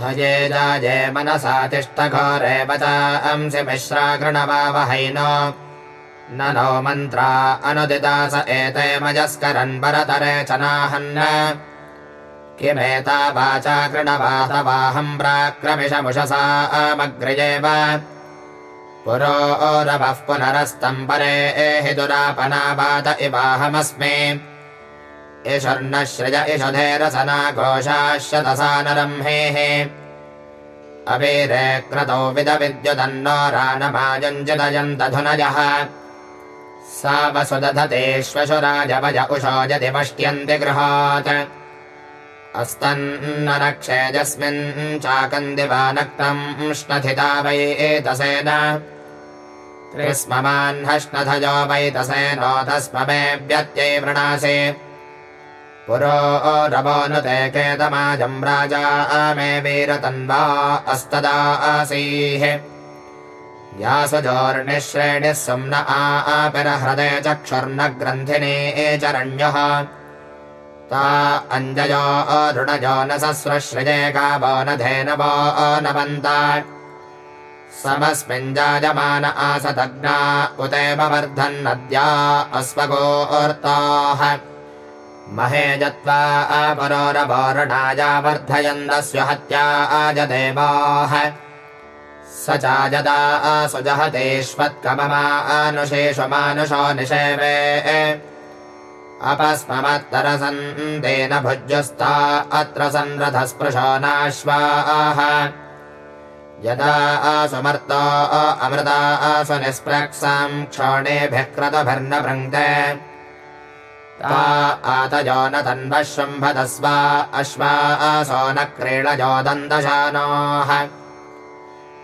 हये जाये मनसा तिष्ठघोरे अंसि मिश्रा गृणवावहैन न मन्त्रा अनुदिदास एते मजस्करन् परतरे च नाहन्न। किमेता वाचा कृणवातवाहम् प्राक्रमिषमुषसा अमग्र्येव पुरो ओरवः पुनरस्तम् परे एहि दुरापनावात इवाहमस्मि इषर्नश्रज इषधेरसना घोषाश्यतसा नरम्हेः अवीरे क्रतौ विदविद्युदन्नो रानमायुञ्जिदयन्तधुनयः सा वसुदधतेष्वशुराजवज उषो यदि पष्ट्यन्ति गृहात्। अस्तन्ननक्षेजस्मिन् चाकन्दिवा नक्तम् श्नथिता वै एतसेन। त्रिस्ममाह्नश्नथजो वैतसेनो तस्म मे व्यत्यै वृणासि पुरो रवोनुते केतमाजम् राजा मे वीरतन्वा अस्तदा आसीः यासुजोर्निःश्रेणिः सुम्न आपिरहृदे चक्षुर्न ग्रन्थिने चरण्यः। ता अञ्जयो ऋणजो न सस्रश्रिजे गावो न धेनवो नवन्त समस्मिञ्जायमान आसदग्ना उतेव वर्धन्नद्या अस्वगोर्ताः महे जत्वा अपरोरवोरणाया वर्धयन्दस्य हत्या आजदेवाः स चाजदा सुजहतेष्वत्कममानुषेषु मानुषो निषेवे अपस्ममत्तरसन्देन भुज्यस्ता अत्र संरथस्पृशो नाश्वाः यदा आसुमर्तो अमृता आसु निःस्पृक्साम् क्षोणेभिः क्रतुभिर्न भृङ्क्ते ता आतजो न तन्वः शुम्भदस्वा अश्वा आसो न क्रीडजो दन्दशानोः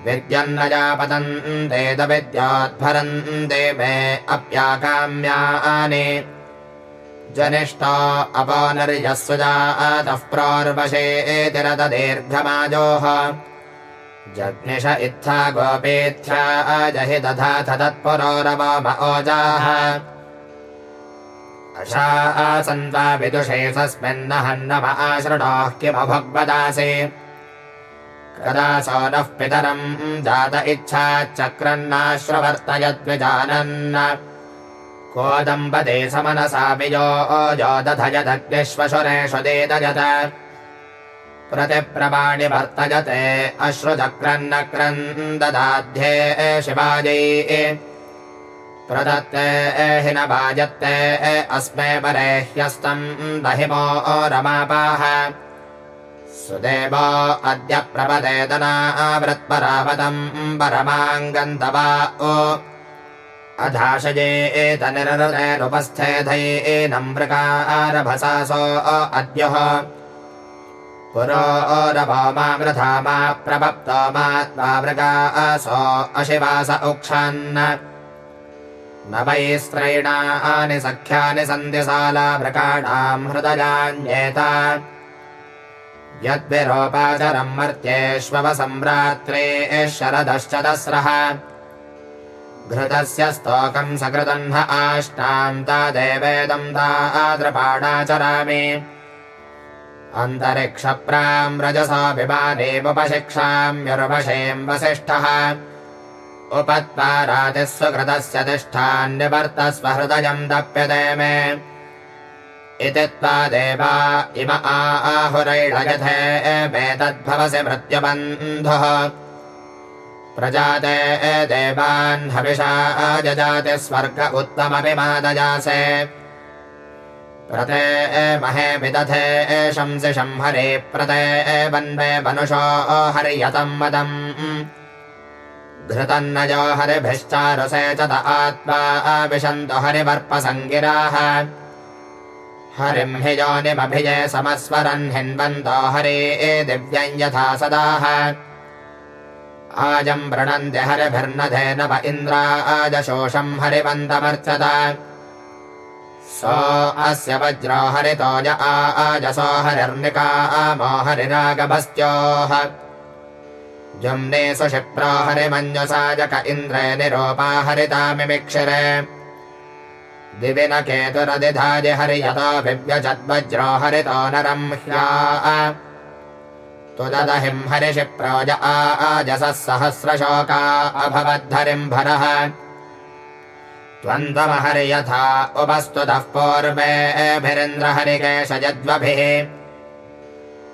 विद्यन्न जापतन्तेदविद्याद्भरन्ते मे अप्याकाम्यानि। जनिष्ठा अपानर्यस्वजातः प्रोर्वशेतिरदीर्घमाजोः जग्निष इत्था गोपेथ्या अजहि दधाथ तत्पुरोरवम ओजाः विदुषे आशृणोः किमभग्वदासि कदा सो नः पितरम् जात इच्छाच्चक्रन्नाश्रवर्तयद्विजानन् कोदम्बदे समनसा विजो ओजोदधयदग्निष्वशुरेषु देदयत। प्रतिप्रवाणि वर्तयते अश्रुचक्रन्नक्रन्ददाध्ये शिवायै प्रदत्ते हि न वाजत्ते अस्मे परे ह्यस्तम् दहिमो रमापाः सुदेवो अद्य प्रपदेदनावृत्परापदम् परमाङ्गन्तवा अधाशये एतनिरृतेरुपस्थेधैनमृकारभसासो अद्यः। पुरो ओरवोमावृथा मा प्रपप्तो मात्मा मृगासो अशिवास उक्षान्न न वै स्त्रैणानि सख्यानि सन्धिशाला मृगाणाम् हृदयान्येत। यद्विरोपाचरम् शरदश्च दस्रः घृतस्य स्तोकम् सकृतह्न आष्टाम् तादेवेदम् तादृपाणाचरामि अन्तरिक्षप्राम् रजसा विमानेमुपशिक्षाम्यरुपशेम् वसिष्ठः उपत्वा रातिस्वकृतस्य तिष्ठान्यवर्तस्व हृदयम् दप्यते मे। इति त्वा देवा इम आहुरैळयथे एतद्भवसि मृत्युबन्धुः। प्रजाते देवान् हविषा जजाति स्वर्ग उत्तमपि मादजासे। प्रते महे विदधे शंसि शंहरे प्रते वन्वे मनुषो हर्यतम् वदम् घृतन्नजो हरिभिश्चारुसे च त आत्मा विशन्तु हरिवर्पसङ्गिराः हरिम् हि योनिमभिजय समस्वरन् हिन्वन्तो हरे दिव्यम् यथा सदाः। आजम् वृणन्ति हरिभिर्नधेन व इन्द्रा आजशोषम् हरिवन्तमर्चत। सो अस्य वज्रो हरितोज आजसो हरिर्निका आमो हरिरागभस्त्योः जुम्ने सुशिप्रो हरिमञ्जुसाजक इन्द्रे निरूपा हरितामिमिक्षिरे दिवि न केतुरदिधाजि हरियतो विव्यजद्वज्रो हरितो नरं ह्या। तुददहिं हरिषि प्रोज आजसः सहस्रशोका अभवद्धरिम् भरः। त्वन्तमहर्यथा उपस्तुतः पूर्वेभिरिन्द्रहरिकेशयद्वभिः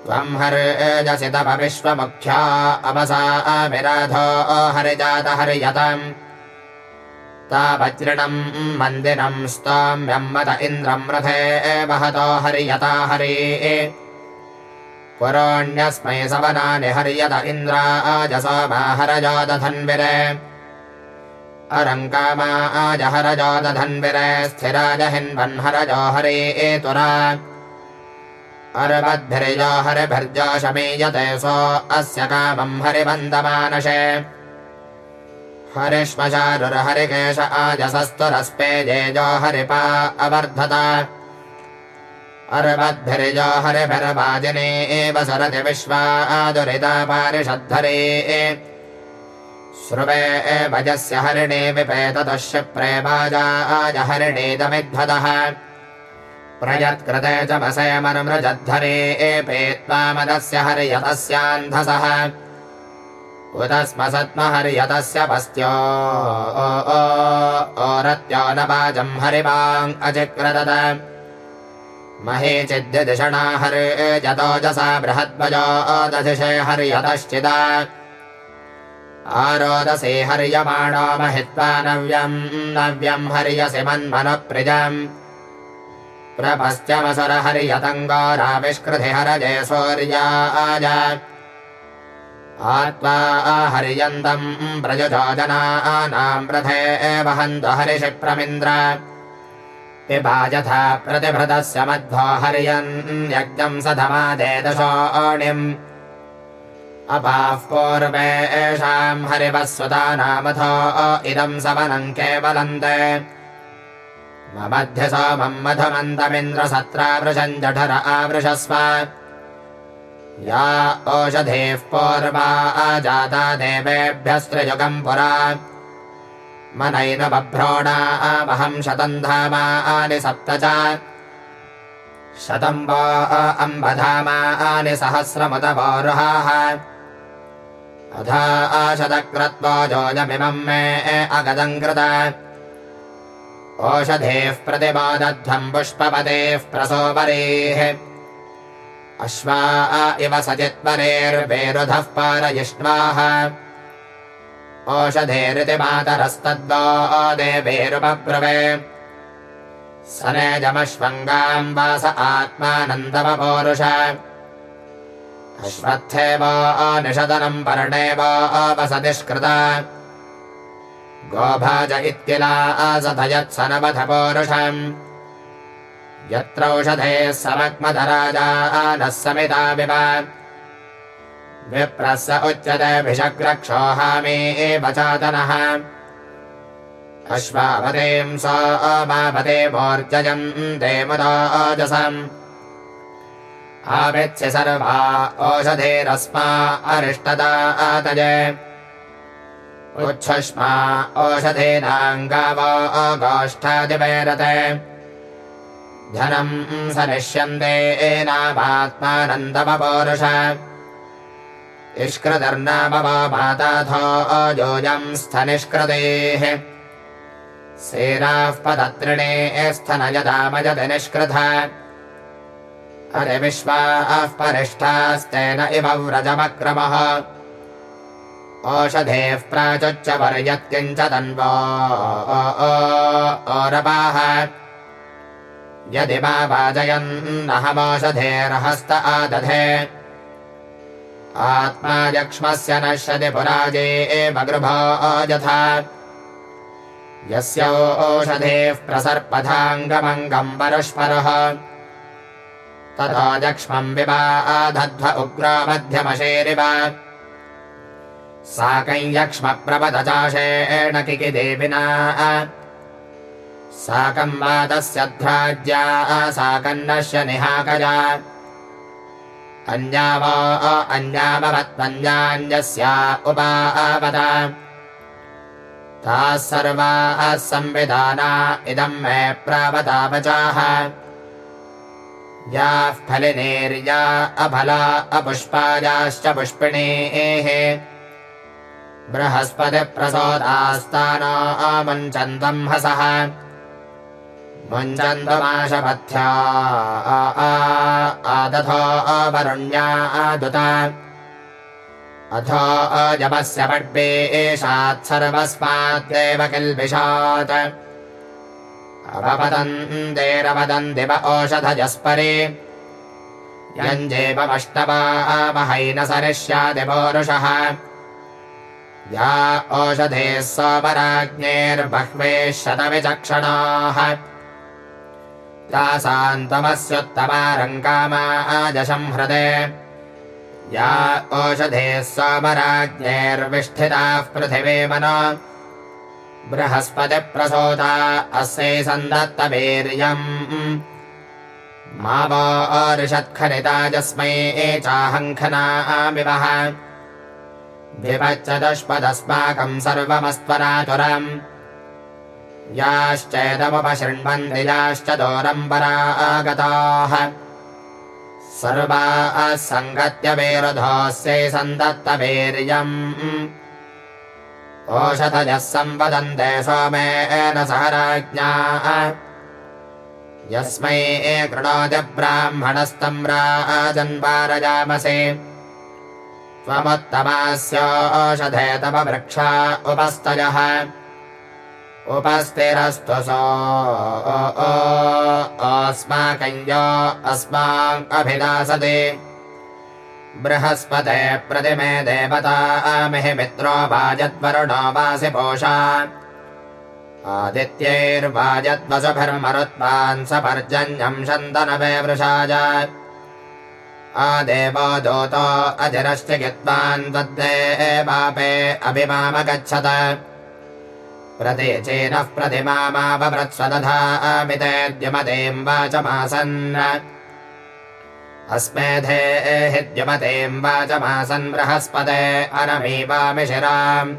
त्वम् हर्यसि तव विश्वमुख्या अवसाभिराधो हरिजातहर्यतम् तावज्रिणम् मन्दिरम् स्तोम्यम् मत इन्द्रम् रथे वहतो हर्यता हरि। पुरोण्यस्मै सवनानि हर्यत इन्द्राजसोमाहरजोदधन्विरे अरङ्कामा आजहरजोदधन्विरे स्थिराजहिन्वन्हरजो हरे एतुरा शमीयते सो अस्य कामम् हरिवन्दमानशे हरिश्मशारुर्हरिकेश आजसस्तुरस्पेजेजो हरिपा अवर्धत। अर्वद्भिर्यो हरिभिर्वाजिने एव सरति विश्वा आदुरिता पारिषद्धरे। श्रुवे भजस्य हरिणे विपेततः शिप्रे वाजाय हरिणेदमिध्वदः प्रयत्कृते च वसेमनुमृजद्धरे एपेत्वा मदस्य हर्यतस्यान्धसः। उत स्म सत्म हर्यतस्य पस्त्यो ओरत्यो न वाजम् हरिवाङ् अचिक्रदत। महे चिद्यदिषणा हर्यतोजसा बृहद्वजो दधिषे हर्यतश्चिदा। आरोदसे हर्यमाणो महित्वा नव्यम् नव्यम् हर्यसि मन्मनप्रिजम् हर्यतङ्गाराविष्कृति हरजे सौर्याज आत्वा हर्यन्तम् प्रयुजो जनानाम् रथे हरिषिप्रमिन्द्र। पिबा यथा प्रतिभृतस्य मध्वो हर्यन् यज्ञम् सधमादेदशोऽणिम् अपाः पूर्वे एषाम् हरिवस्वता नामथो इदम् सवनम् केवलन्ते मध्य सोमम् मधुमन्तमिन्द्रसत्रावृशम् जठर आवृषस्व। या ओषधेः पूर्वा जाता देवेभ्यस्त्रियुगम् पुरा। मनैन बभ्रोणा आवहम् शतम् धामानि सप्त च। शतम् वा अम्बधामानि सहस्रमुत वोरुहाः। अथा आशतक्रत्वाजोजमिमम् मे अगदम् कृत ओषधेः प्रतिपादध्वम् पुष्पपदेः प्रसोपरेः अश्वा इव सचित्वरेर्वेरुधः पारयिष्वाः। ओषधेरिति मातरस्तद्वा देवेरुपब्रवे सनेजमश्वङ्गाम् वास आत्मानन्दमपोरुष अश्वत्थे वा निषदनम् पर्णे वा वसतिष्कृता गोभाज इत्यला असधयत्सनवध पौरुषम् यत्रौषधेः समग्मधराजा नः समिता विव विप्रः स उच्यतेऽभिषग्रक्षोहामे एव चातनः। अश्वापदेम् स अमापदे मोर्जयम् ते मुदाजसम् आवित्स्य सर्वा ओषधेरस्मा अरिष्टदा आतजे अगोष्ठादिवैरते धनम् सनिष्यन्ते एनामात्मानन्दमपौरुष। इष्कृतर्नामव माताथो अजोजम् स्थनिष्कृतेः। सेनाः पदत्रिणे स्थनयदामयति निष्कृत। अरिविश्वाः परिष्ठास्तेन इव व्रजमक्रमः ओषधेः प्राचुच्च पर्यत्किञ्च तन्वो ओरपाः यदि मा वाजयन्नहमोषधेर्हस्त आदधे। आत्मा यक्ष्मस्य नश्यति पुराजे एव यथा। यस्य ओषधेः प्रसर्पथाङ्गमङ्गम् परस्परः ततो यक्ष्मम् विवाधध्व उग्रो मध्यमशेरिव साकम् यक्ष्मप्रपदचाशेण किकिदेविना। साकम् वादस्य ध्राज्या साकन्नस्य निहाकजा अन्या वा अन्यामवत्पञ्जान्यस्या उपावता ताः सर्वाः संविधाना इदम् मे प्रावतापचाः याः फलिनेर्या अफला अपुष्पायाश्च पुष्पिणेः बृहस्पतिप्रसोदास्ताना मुञ्चन्तम् हसः। अवरुण्या पड्बे एषात् सर्वस्माद्देव किल्बिषात्। अपपतन्तेरवदन् दिव ओषधजस्परे। यञ्जेवमष्टवामहैन सरिष्यादिपौरुषः सोमराज्ञैर्बह्वे शतविचक्षणाः तासान्तमस्योत्तमारङ्कामाजशम् हृदे। या ओषधेः सोमराज्ञैर्विष्ठिताः पृथिवे मनो। बृहस्पतिप्रसोता अस्यै सन्दत्तवीर्यम्। मा वो ऋषत्खनिताजस्मै चाहङ्खनामिवः विभच्चतुष्पदस्माकम् सर्वमस्त्वरातुरम् याश्चेदमुपशृण्वन्ति याश्च दोरम् परागताः सर्वाः सङ्गत्यवेरुधोऽस्यै सन्दत्तवीर्यम् ओषधजः संवदन्ते सोमेन सह राज्ञा यस्मै कृणोति ब्राह्मणस्तम् राजन्वारजामसे त्वमुत्तमास्योषधे तव वृक्षा उपस्तयः उपस्तिरस्तु सो अस्माकं यो अस्माकभिदासते बृहस्पते प्रतिमे देवतामिहि मित्रो वाजद्वरुणो वासि पोषा। आदित्यैर्वाजद्वसुभिर्मरुत्वान् स पर्जन्यम् शन्तनवे वृषाय आदेवो दूतो तद्देवापे अभिमामगच्छत। प्रतीचीनः वाचमासन्। बृहस्पते अनमीवामिशिराम्।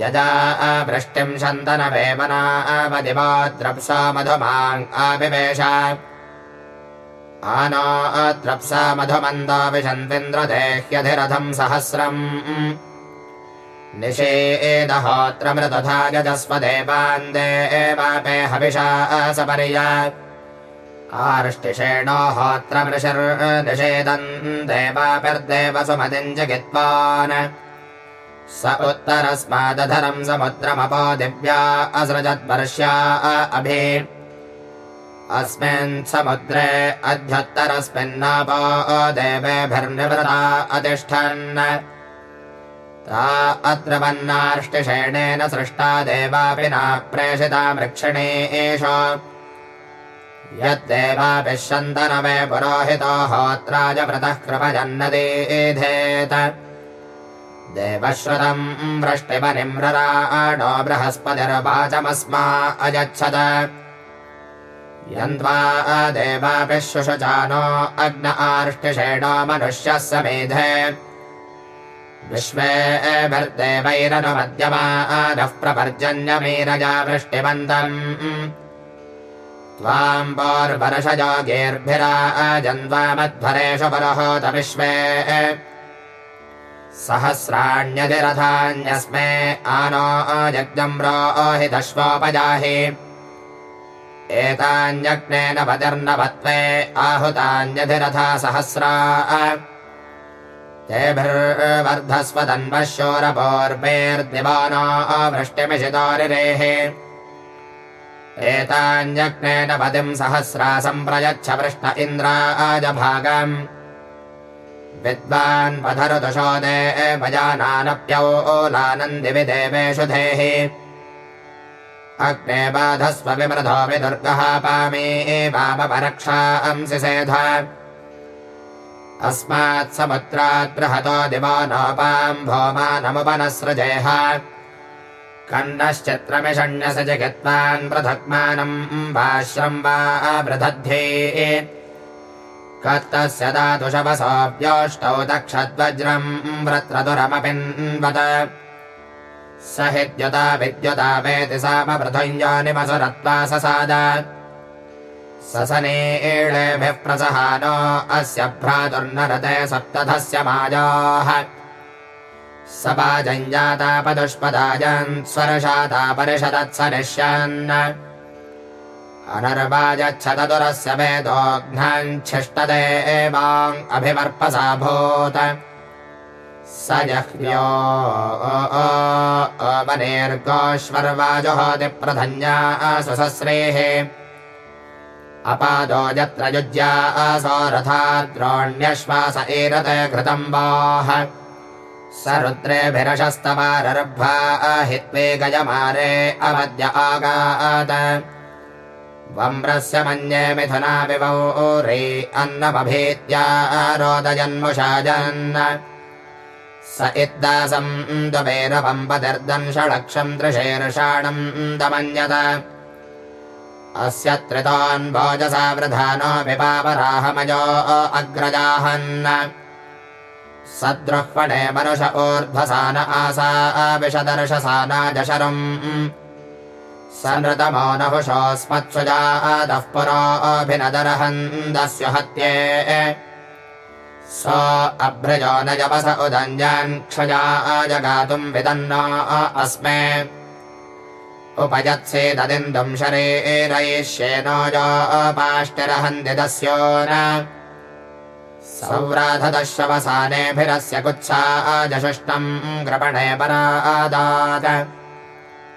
यदा वृष्टिम् शन्तनवेमना आवदिवाद्रप्सा मधुमाङ् आविवेश आनो अद्रप्सा मधुमन्दाविशन्विन्द्रदेह्यधिरथम् सहस्रम्। निषेदहोत्र मृदधा यजस्वदेवान् देवापे हविषा सपर्या आर्ष्टिषेणो होत्र मृषर्निषेदन् देवापिर्देवसुमतिम् जगित्वान्। स उत्तरस्मादधरम् समुद्रमपो दिव्या असृजद्वर्ष्या अभि अस्मिन् समुद्रे अध्युत्तरस्मिन्नापो देवेभिर्निवृता अतिष्ठन् ता अत्र वन्नार्ष्टिषेणेन सृष्टा देवापि न प्रेषिता वृक्षणे एष। यद्देवाभिः शन्तनवे पुरोहितो होत्राय व्रतः कृपजन्नदीधेत देवश्रुतम् वृष्टिमनिम्रराणो बृहस्पतिर्वाचमस्मा अयच्छत यन्त्वा देवाभिः शुशुचानो अग्न आर्ष्टिषेणो मनुष्यः समेधे। विश्वेभिर्देवैरनुमद्यमानः प्रपर्जन्यमीरजा वृष्टिमन्तम् त्वाम् पौर्वर्षयोगेर्भिराजन्त्वामध्वरेषु पुरोहोत विश्वे। सहस्राण्यधिरथान्यस्मे आनो यज्ञम् रोहितश्वोपजाहि एतान्यग्नेन पतिर्नवत्वे आहुतान्यधिरथा सहस्रा तेभिर्वर्धस्वतन्वः शोरपोर्वेर्दिवाना वृष्टिमिषितारिरेः एतान्यग्नेन पतिम् सहस्रा सम्प्रयच्छ वृष्ट इन्द्राजभागम् विद्वान् पधरुदुषो देवजानानप्यौलानन्दिवि देवेषु धेहि अग्ने बाधस्व पामे सेध। अस्मात् समुद्रात् बृहतो दिवो नोपाम् भोमानमुपनसृजेह कन्नश्चित्रमिषण्यस जगत्वान् पृथक्मानम् वाश्रम् वा बृधध्ये। कत्तस्य दातुषवसोऽप्योष्टौ दक्षद्वज्रम् व्रत्रतुरमपिन्वत सहिद्यता विद्युतामेति सामवृथञ्जानिमसुरत्वा ससाद ससनेभिः प्रसहानो, अस्य भ्रातुर्नरते सप्तधस्य मायाः सपाजञ्जातापदुष्पदाजन् स्वरशातापरिषदत्सरिष्यन् अनर्वाजच्छदुरस्य वेदोघ्नाच्छिष्टते एवाभिमर्पसाभूत् स जह्व्यो वनेर्गोश्वर्वाजुहोतिप्रधन्या सुसस्रेः। अपादो यत्र युज्या असो रथाद्रोण्यश्वास एरत घृतम् वाह स रुद्रेभिरशस्तवारर्भा हित्वे गजमारे अवद्य आगात्। वम्रस्य मन्ये मिथुना विवौरे अन्नमभीत्या रोदजन्मुषाजन् स इद्दासम् द्ववेरपम्पतिर्दन् षडक्षम् त्रिशेर्षाणम् दमन्यत। अस्य त्रितान् भोजसा वृधानो विपापराहमयो अग्रजाहन् सद्रुह्वणे मनुष ऊर्ध्वसान आसा विशदर्शसानाजशरम् स नृतमो नहुषोऽस्मत्सुजातः पुरोऽभिनदरहन्दस्य हत्ये स अभ्रजो न जपस उदञ्जान् क्षजा जगातुम् विदन्ना अस्मे। उपजत्सेददिन्दुम् शरीरयिष्येनो योपाष्टिरहन्ति तस्यो न सौराधदशवसानेभिरस्य कुत्साजषुष्टम् कृपणे परादात्।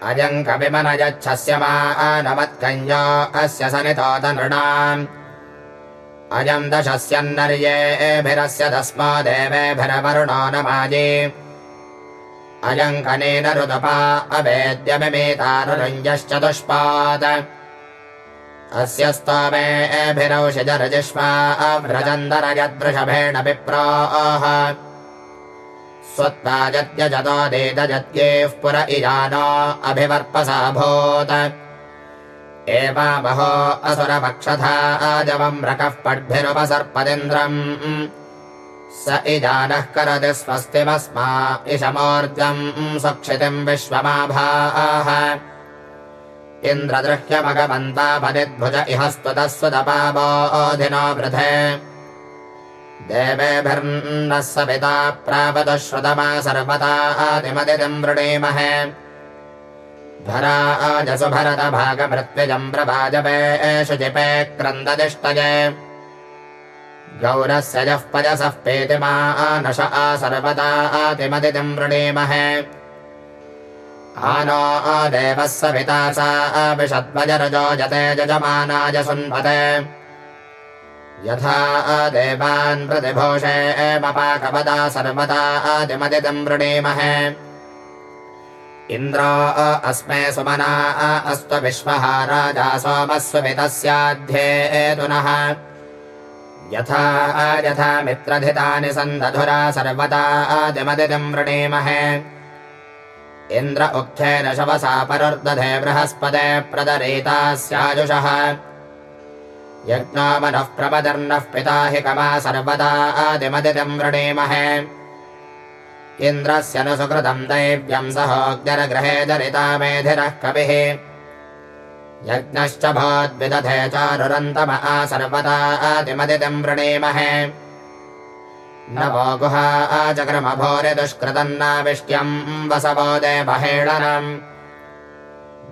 अजम् कविमनयच्छस्य मानमत्कञ्जो अस्य सनितोतनृणाम्। अजम् दशस्यन्नर्येभिरस्य तस्मादेवेभिरवरुणो न माजे अयङ्कनेन रुदपा अवेद्यमिमेतारुञ्जश्चतुष्पात् अस्य स्तोमेभिरौषिजरजिष्मा व्रजन्दरयद्वृषभेण विप्राः। स्वत्ताजत्यजतोदेदजत्येः पुर इजानो अभिवर्पसाभूत् एवामहो असुरपक्षथा अजवम् रकः पड्भिरुपसर्पदिन्द्रम् स इजानः करति स्वस्तिमस्मा इषमोर्जम् सुक्षितिम् विश्वमाभाः। इन्द्रदृह्यमगमन्तापदिद्भुज इह स्तुतः सुतपावोऽधिनो वृथे देवेभिर्नः सविता प्रापदः श्रुतमा सर्वता आदिमदितिम् वृणीमहे आजसु भरत भागमृत्विजम् प्रभाजपे शुचिपे क्रन्ददिष्टजे गौरस्य जः पजसः पेतिमा नश आ सर्वदा आतिमदितिम् वृणीमहे। आनो देवः सविता सा विषद्वजरजो जते जजमानाय सुन्वते यथा देवान् प्रतिभूषे मपाकपदा सर्वदा आदिमदितिम् वृणीमहे इन्द्रो अस्मे सुमना अस्तु विश्वः राजा सोमस्वमितस्याध्येतुनः यथा मित्रधितानि सन्दधुरा सर्वदा आदिमदितिम् वृणीमहे। इन्द्र उक्थेन शवसा परुर्दधे बृहस्पते प्रदरेतास्याजुषः यज्ञो मनः प्रपदर्नः पिता हि कमा सर्वदा आदिमदितिम् वृणीमहे इन्द्रस्य न सुकृतम् दैव्यम् सहोग्निर्गृहे जरिता मेधिरः कविः। यज्ञश्च भोद्विदधे चारुरन्तम सर्वदा आदिमदितिम् वृणीमहे। नवो गुहा आचक्रमभोरि दुष्कृतन्नाविष्ट्यम् वसवो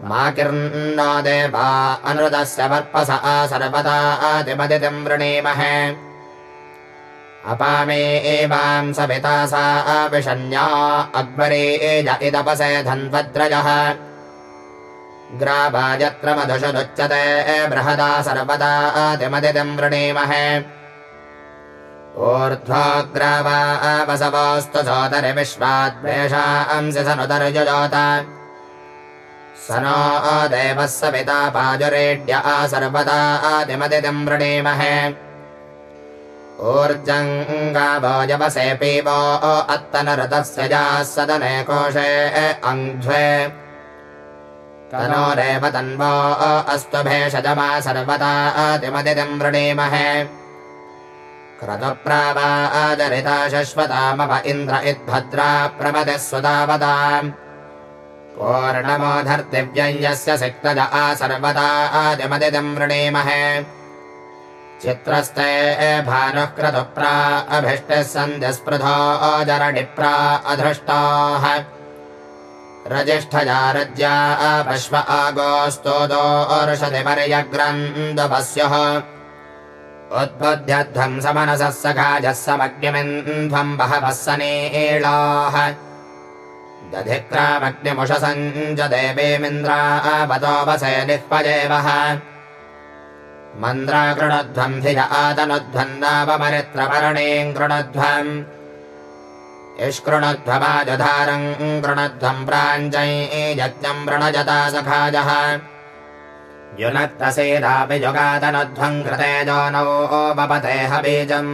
मा किर्नो देवा अनुदस्य वर्पस आ सर्वदा आदिमदितिम् वृणीमहे अपामे एवाम् सविता सा अविषण्या अक्बरे एज इदपसे धन्वद्रजः। ग्रावायत्र मधुषदुच्यते बृहदा सर्वदा आदिमदितिम् वृणीमहे। ऊर्ध्वाग्रावा वसवोऽस्तु सोदरि विश्वाद्वेषांसि सनुतर्युजोत स नो देवः सविता पाजुरेड्य सर्वदा आदिमदितिम् वृणीमहे। ऊर्जङ्गावयवसे पीबो अत्तनरतस्य याः सदने कोशे अङ्ध्वे तनोरेव तन्वो अस्त्वभेषजमा सर्वदा अतिमदितिम् वृणीमहे। क्रतुप्रावादरिता शश्वतामव इन्द्र इद्भद्रा प्रमतिः सुदावता पूर्णमोधर्तिव्यञ्जस्य सिक्तज आ सर्वदा आदिमदितिम् वृणीमहे। चित्रस्ते भानुः क्रतुप्रा अभिष्टिः सन्ध्यस्पृधो अजरणिप्रा अधृष्टाः। रजिष्ठजा रज्या आगोस्तोदोर्षति पर्यग्रन्दपस्युः उद्बुध्यध्वम् समनसः सखाजः समग्निमिन्ध्वम् बहवः सनीलाः दधिक्रामग्निमुषसञ्च देवीमिन्द्रापतोपसे निःपजेवः मन्द्रा कृणध्वम्। धिज आतनुध्वन्दापमरित्रपर्णीम् कृणध्वम् इष्कृणध्वमाजुधारम् कृणध्वम् प्राञ्जयज्ञम् वृणजता सखाजः। युनक्तसेदापि युगातनुध्वम् कृते जो नौ बपतेह बीजम्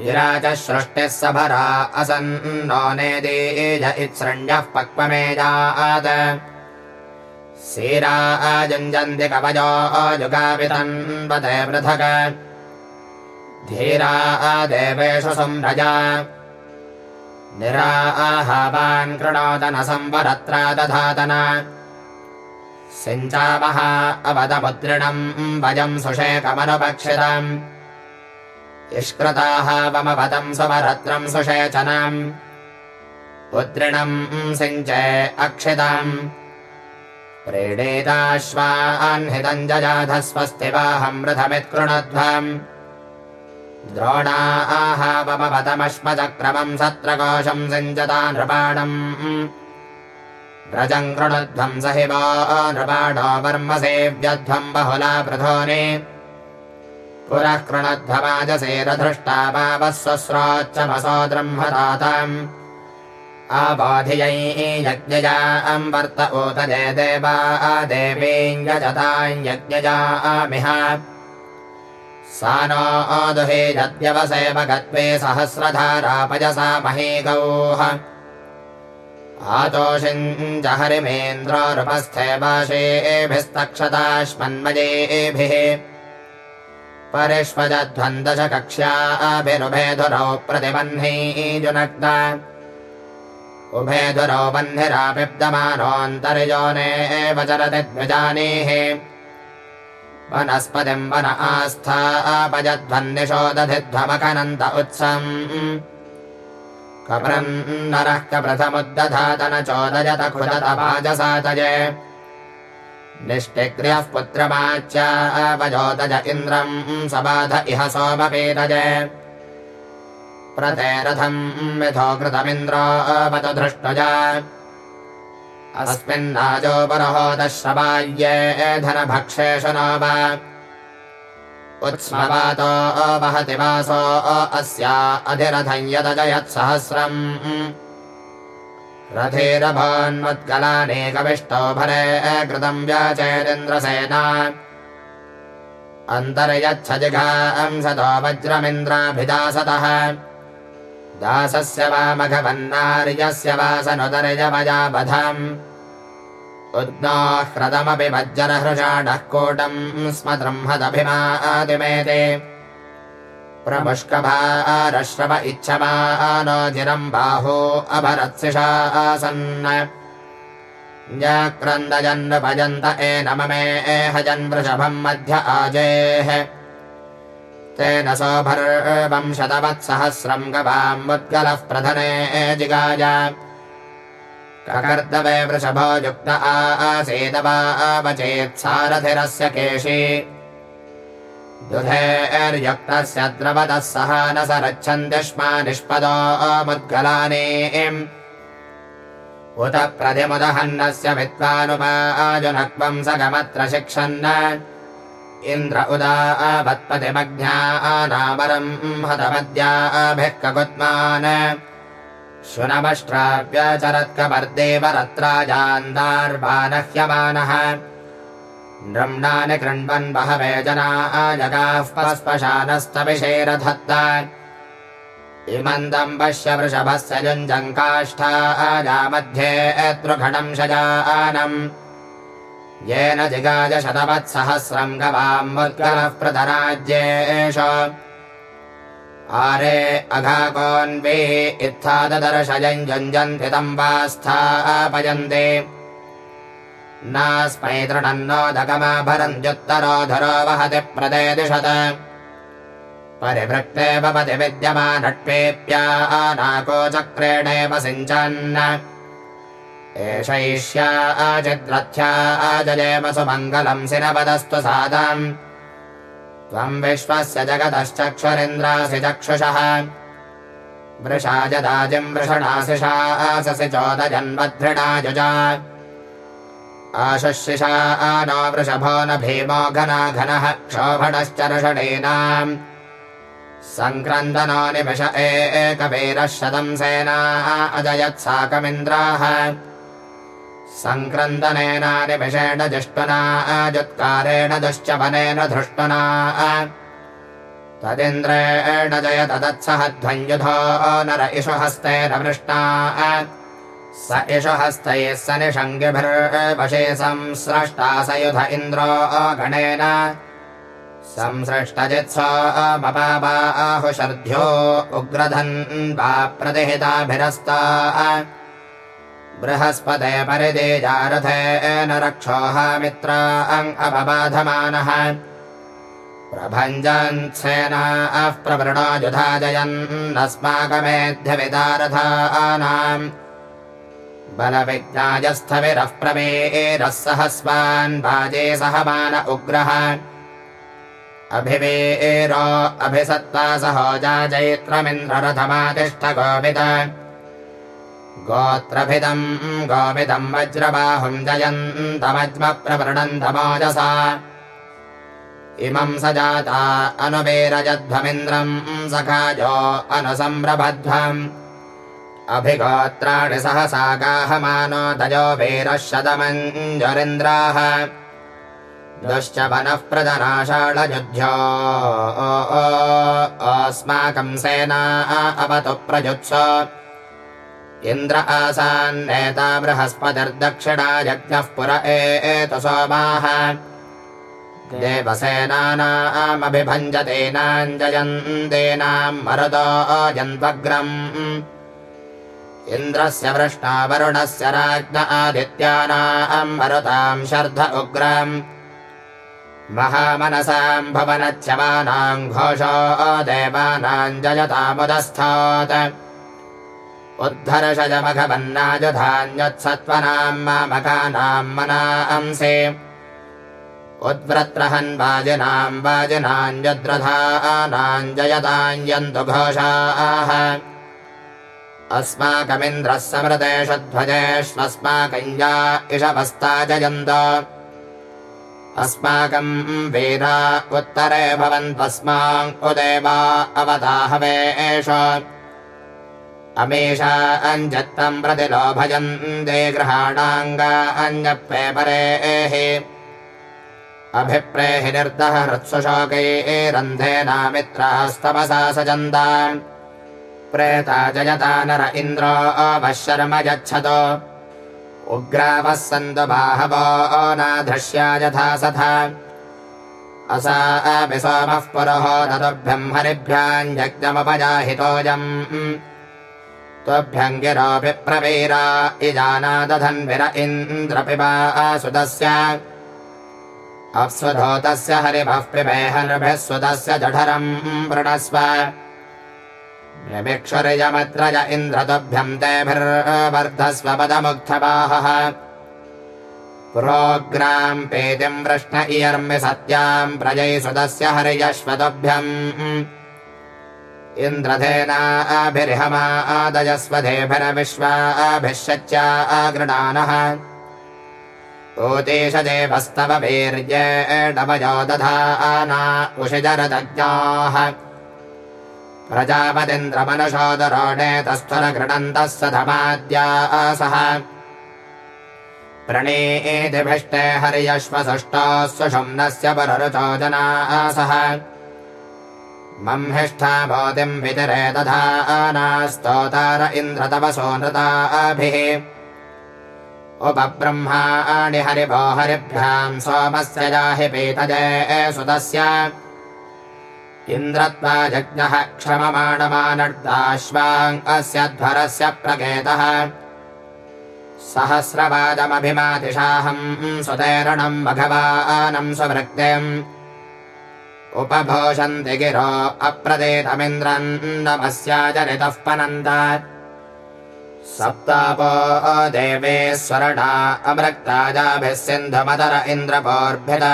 गिराजः सृष्टिः सभरा असन्नो नेदीज इत्सृण्यः पक्वमेजात् सीरा अजुञ्जन्ति कवयो अजुगापितन्वते पृथक्। धीरा देवेषु संरजा। निरा आहावान् कृणोदन संवरत्रा दधातन सिञ्चावः अवदमुद्रिणम् वजम् सुषेकमनुपक्षितम्। इष्कृताः वमवतम् सुवरत्रम् सुषेचनम्। उद्रिणम् सिञ्चे अक्षिताम् प्रीडेताश्वाह्नितम् जजाधः स्वस्ति वाहम् रथमित्कृणध्वम् द्रोणा आहावमवतमश्मचक्रमम् सत्रकोशम् सिञ्चता नृपाणम् व्रजम् कृणध्वम् स हि वा नृपाणो वर्मसेव्यध्वम् बहुला पृथोनि। पुरः कृणध्वमाजसेरधृष्टा पावः स्वस्रोच्चमसो ब्रह्मदाताम् आबाधियै यज्ञजा अम्वर्त ऊतजे देवा यज्ञजामिह सा नो दुहे यद्यवसेवगत्वे सहस्रधारापजसा मही गौः आतोषिञ्च हरिमेन्द्रोरुपस्थे वाशेभिस्तक्षताश्मन्मयेभिः परिष्वजध्वन्दश कक्ष्याभिरुभेधुरौ प्रतिबह्नीजुनग् उभेधुरौ बह्निरापिब्दमानोऽन्तर्योने वचरति द्विजानीः वनस्पतिम् वन आस्थापजध्वन्निशो दधिध्वमकनन्त उत्सम्। कप्रन्नरः कप्रथमुद्दधातन चोदयत कृदत वाजसातये निष्टिग्र्यः पुत्रमाच्यापजोदज इन्द्रम् सबाध इह सोमपीतज प्रते रथम् मिथो कृतमिन्द्रोऽपतु धृष्टुज अस्मिन्नाजोपरहोदश्रवाय्ये धनभक्षेषु नो वा उत्स्मवातो वहति वासो अस्या अधिरथम् यदजयत्सहस्रम् रथेरभान्वत्कलानेकविष्टौ भरे कृतम् व्याचेरिन्द्रसेना। अन्तर्यच्छ जिघांसतो वज्रमिन्द्राभिदासतः दासस्य वा मघवन्नार्यस्य वासनुदर्यमया बधम् उद्गाह्रदमपि वज्रहृषाणः कोटम् स्म द्रह्मदभिमादिमेते प्रमुष्कभारश्रव इच्छमानोजिरम् बाहो अभरत्सिषा आसन् क्रन्दजन् भजन्त एनममे एहजन् वृषभम् मध्य आजेः तेन सोभर्वम् शतवत्सहस्रम् गवामुद्गलः प्रधने जिगाय। ककर्दवे वृषभो युक्त आसीदवावचेत्सारथिरस्य केशी। दुधेर्युक्तस्य द्रवतः सह न स रच्छन्तिष्मा निष्पदोमुद्गलानि उत प्रतिमुदहन्नस्य विद्वानुपाजुनक्वम् स गमत्र शिक्षन् इन्द्र उदावत्पतिमज्ञानामरम् हतमद्याभिः ककुत्मान् शुनमष्ट्राव्यचरत्कपर्देवरत्राजान्दार्वानह्यमानः नृम्णानि कृण्वन् बहवे जनाजगाः पस्पशानस्तविषेरधत्त। इमन्दम् पश्य वृषभस्य युञ्जङ्काष्ठाजा मध्ये तृघणम् शजानम् येन जिगाय शतवत्सहस्रम् गवाम् मुद्गलः प्रधराज्येष आरे अघाकोन्वे इत्था ददर्शयञ्जन्ति तम् वा स्थापयन्ते। नास्मै तृणन्नोदकमाभरन्त्युत्तरोधरो वहति प्रदे दिशत। परिभृक्ते भवति विद्यमानट्वेऽप्यानाको चक्रेणेव सिञ्चन् एषैष्या अचिद्रथ्या अजयेम सुमङ्गलम् सिनपदस्तु सादम्। त्वम् विश्वस्य जगतश्चक्षुरिन्द्रासि चक्षुषः। वृषाजदाजिम् वृषणासिषा आससि चोदजन्मधृणायुजा आशुशिषा नो वृषभो न भीमो घना घनः क्षोभणश्चर्षणीनाम् सङ्क्रन्दनो निमिष एकवीरः शतम् सेना अजयत्साकमिन्द्राः अजुत्कारेण दुश्चपनेन धृष्टुना तदिन्द्रेण जय तदत्सह ध्वञ्युधो नर इषु हस्तेन वृष्टा स इषु हस्तैः स निषङ्गिभिर्वशे संस्रष्टा स युध इन्द्रो गणेन। संसृष्टजित्सोमपाहुशर्ध्यो उग्रधन् वा प्रतिहिताभिरस्ता बृहस्पते परिदेजारथेन रक्षोहामित्रा अपबाधमानः। प्रभञ्जन्सेनाः प्रवृणो युधाजयन्नस्माकमेध्यविदारथानाम् बलविज्ञायस्थविरः प्रमेरः सहस्वान् वाजे सहमान उग्रः। अभिवेरो अभिसत्त्वा सहोजाजैत्रमिन्द्ररथमातिष्ठ गोविद गोत्रभिदम् गोविदम् वज्रबाहुम् जयन्तमज्मप्रवृणन्तमोजसा। इमम् स जाता अनुवेरजध्वमिन्द्रम् सखाजो अनुसम्रभध्वम्। अभिगोत्राणि सहसा गाहमानो दजो शतमञ्जरिन्द्राः दुश्च वनः प्रदनाशाळयुध्यो अस्माकम् सेना अवतु प्रयुत्स इन्द्र आसान्नेता बृहस्पतिर्दक्षिणा यज्ञः पुर एतु सोमाः। देवसेनानामभिभञ्जतेनाञ्जयन्तेनाम् मरुतो अजन्त्वग्रम् इन्द्रस्य वृष्णा वरुणस्य राज्ञ आदित्यानाम् मरुताम् शर्ध उग्रम्। महामनसाम् भवनच्यमानाम् घोषो देवानाम् जयतामुदस्थात् उद्धर्षजमघवन्नाजुधान्युत्सत्त्वनाम् मामकानाम् मनांसे। उद्व्रत्रहन् वाजिनाम् जयताञ्जन्तु घोषाः अस्माकमिन्द्रः समृतेष्वध्वजेष्वस्माकञ्जा इषवस्ता जयन्त। अस्माकम् वीरा उत्तरे भवन्त्वस्माम् उदेवा अवताहवे एष अमीषा अञ्जत्तम् प्रतिलोभयन्ते गृहाणाङ्गा अञ्जप्रे परेहि अभिप्रेहि निर्दः हृत्सुशोकैरन्धेनामित्रास्तमसा सजन्ता। प्रेता जयता नर इन्द्रो अवः शर्म यच्छतो। उग्रावः सन्तु बाहवो नाधृष्या यथा सथा। असा अपि सोमः पुरहो ततुभ्यम् हरिभ्याञ्जज्ञमपजाहितोऽयम् त्वभ्यङ्गिरोऽभिप्रवीरा इजानादधन्विर इन्द्रपिबा सुदस्य अप्सुधोतस्य हरिभः पिबेह नृभिः सुतस्य जठरम् वृणस्व निभिक्षुरियमत्रय इन्द्रतुभ्यम् तेभिर्वर्धस्व पदमुग्धवाहः। प्रोग्राम् पेदिम् वृष्ण इयर्मि सत्याम् प्रजयि सुतस्य हरियश्वतुभ्यम् इन्द्रधेनाभिर्हमादयस्वधेभिरविश्वाभिः शच्या आगृणानः ऊतेशदेवस्तव वीर्येडवयो दधाना उषिजरदज्ञाः प्रजापतिन्द्रमनुषोदरोणे तस्थुरगृणन्तः स। धमाद्यासः प्रणीतिभिष्टे हर्यश्वसुष्टाः सुषुम्नस्य पुररुचोदनासः मह्मिष्ठा भोतिम् वितरे दधानास्तोतार इन्द्र तव सोनृताभिः। उपब्रह्माणि हरिभो हरिभ्याम् सोमस्य जाहि पीतजे सुतस्य। इन्द्रत्वा जज्ञः क्षममाणमानर्दाश्वाङ्कस्य ध्वरस्य प्रकेतः। सहस्रवादमभिमातिशाहम् सुतैरणम् भगवानम् स्वभृक्तिम् उपभोषन्ति गिरो अप्रदेतमिन्द्रम् नमस्याजनितः पनन्त। सप्तापो देवेश्वरणा अमृक्ताजाभिः सिन्धुमदर इन्द्रपोर्भिद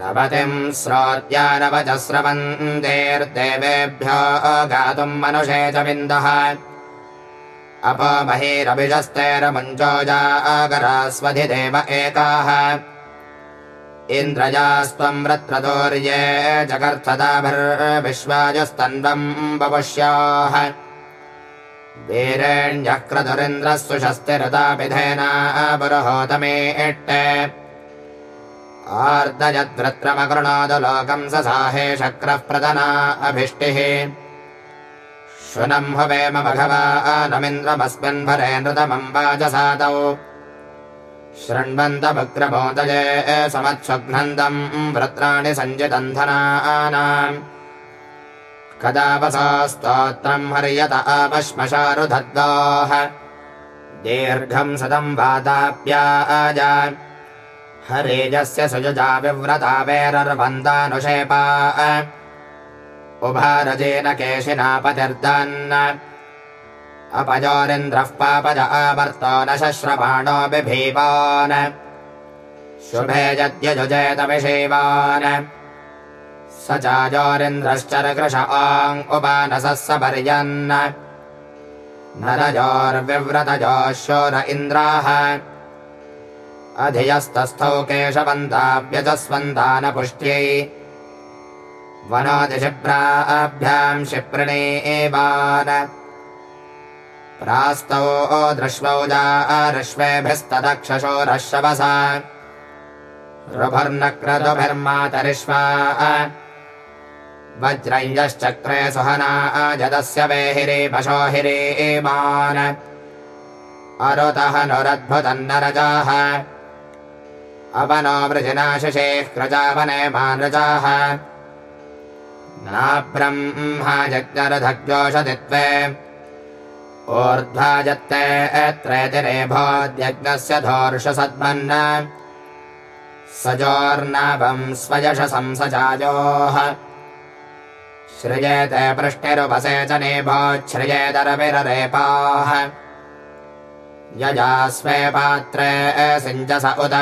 नवतिम् श्रोत्यानवचस्रवन्देर्देवेभ्यो गातुम् मनुषे च विन्दः अपमहीरभिषस्तैरमुञ्चोजागरास्वधिदेव एकाः इन्द्रजास्त्वम् रत्रदोर्ये जगर्थदाभिर्विश्वाजस्तन्वम् बपुष्याः वीरेण्यः क्रतुरिन्द्रः सुषस्तिरतापिधेना पुरुहोतमे एट्टे आर्दयद्वृत्रमकृणोदलोकम् ससाहे शक्रः प्रदना अभिष्टिः। शुनम् हुवेम भगवानमिन्द्रमस्मिन् भरे नृतमम् वाजसादौ शृण्वन्तभग्रमोदये समत्स्वघ्नन्दम् वृत्राणि सञ्जितन्धनानाम्। वसास्तोत्रम् हर्यत आपश्मशारुधद्वाः दीर्घम् सदम् वाताप्याज हरेजस्य सुजुजा विव्रता वेरर्वन्दानुषेपा। उभारजेन केशिनापतिर्दन् अपजोरिन्द्रः पापज आवर्तो न शश्रपाणो बिभीवान्। शुभे यद्यजुजेतविषेवान् स चाजोरिन्द्रश्चरकृश आङ् उपानसः स पर्यन् नरजोर्विव्रतजोः शोर इन्द्राः। अधियस्तस्थौ केशवन्ताव्यजस्वन्तानपुष्ट्यै। वनोदिशिप्राभ्याम् क्षिप्रिणे एवान् प्रास्तौ रश्वसा। रुभर्नक्रतुभिर्मातरिष्वा। वज्रञ्जश्चक्रे सुहना जदस्य वेहिरे पशोहिरे एवान् अरुतः नुरद्भुतन्नरजाः। अपनो वृजिनाशिषेः कृजावने मानृजाः। नाब्रह्माजज्ञरधग्जोषदित्वे ऊर्ध्वाजत्ते त्रयतिरे भोद्यज्ञस्य धोर्षसद्मन् सजोर्नाभम् स्वयशसं सजायोः सृजेते पृष्टिरुपसेचने भोच्छ्रिजेतरविररेपाः। यजा स्वे पात्रे सिञ्जस उत।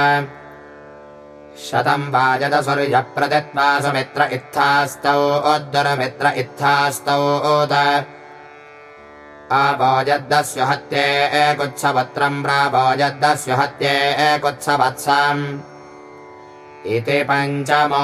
शतम् वाजदसुर्यप्रतित्वा सुमित्र इत्थास्तौ उद्दुरमित्र इत्थास्तौ उत आभोजद्दस्य हत्ये एकुत्सपत्रम् प्राभोजद्दस्य हत्ये एकुत्सवत्सम् इति पञ्चमोऽध्यायः